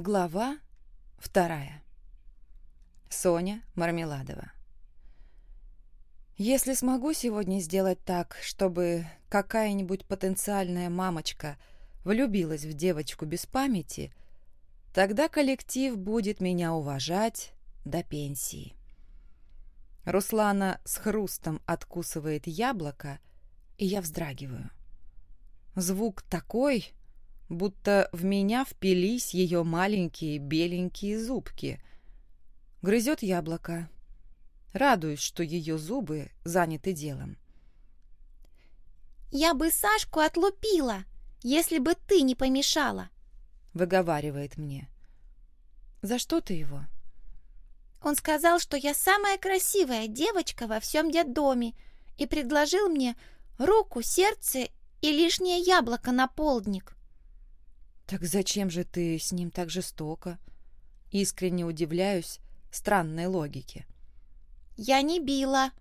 Глава вторая. Соня Мармеладова. Если смогу сегодня сделать так, чтобы какая-нибудь потенциальная мамочка влюбилась в девочку без памяти, тогда коллектив будет меня уважать до пенсии. Руслана с хрустом откусывает яблоко, и я вздрагиваю. Звук такой, будто в меня впились ее маленькие беленькие зубки. Грызет яблоко. Радуюсь, что ее зубы заняты делом. «Я бы Сашку отлупила, если бы ты не помешала», — выговаривает мне. «За что ты его?» «Он сказал, что я самая красивая девочка во всем детдоме и предложил мне руку, сердце и лишнее яблоко на полдник». «Так зачем же ты с ним так жестоко?» Искренне удивляюсь странной логике. «Я не била,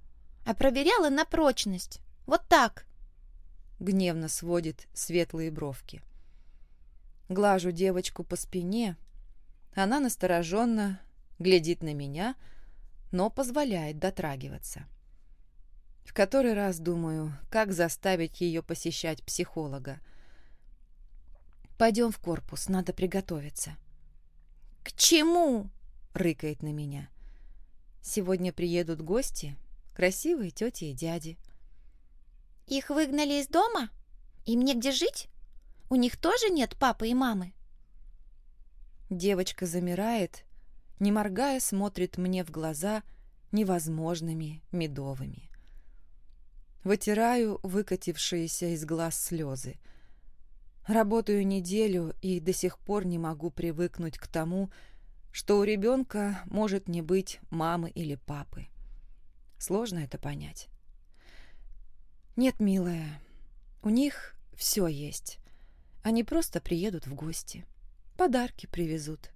а проверяла на прочность. Вот так!» Гневно сводит светлые бровки. Глажу девочку по спине. Она настороженно глядит на меня, но позволяет дотрагиваться. В который раз думаю, как заставить ее посещать психолога. «Пойдем в корпус, надо приготовиться». «К чему?» — рыкает на меня. «Сегодня приедут гости, красивые тети и дяди». «Их выгнали из дома? Им негде жить? У них тоже нет папы и мамы?» Девочка замирает, не моргая, смотрит мне в глаза невозможными медовыми. Вытираю выкатившиеся из глаз слезы — Работаю неделю и до сих пор не могу привыкнуть к тому, что у ребенка может не быть мамы или папы. Сложно это понять. Нет, милая, у них все есть. Они просто приедут в гости. Подарки привезут.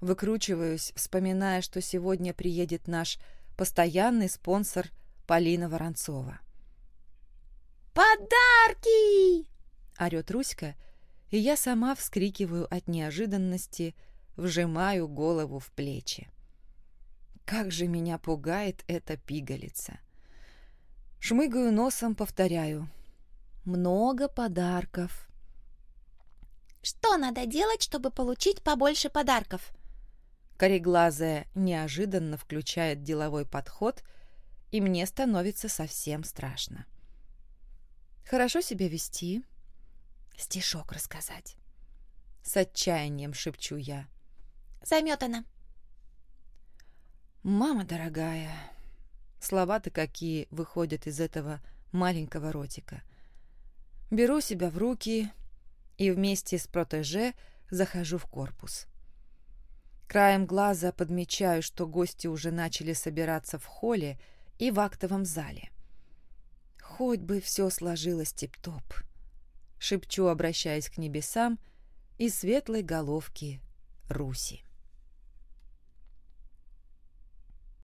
Выкручиваюсь, вспоминая, что сегодня приедет наш постоянный спонсор Полина Воронцова. «Подарки!» Орёт Руська, и я сама вскрикиваю от неожиданности, вжимаю голову в плечи. Как же меня пугает эта пигалица. Шмыгаю носом, повторяю. Много подарков. Что надо делать, чтобы получить побольше подарков? Кореглазая неожиданно включает деловой подход, и мне становится совсем страшно. Хорошо себя вести, стишок рассказать. С отчаянием шепчу я. Заметана. Мама дорогая, слова-то какие выходят из этого маленького ротика. Беру себя в руки и вместе с протеже захожу в корпус. Краем глаза подмечаю, что гости уже начали собираться в холле и в актовом зале. Хоть бы все сложилось тип-топ шепчу, обращаясь к небесам и светлой головке Руси.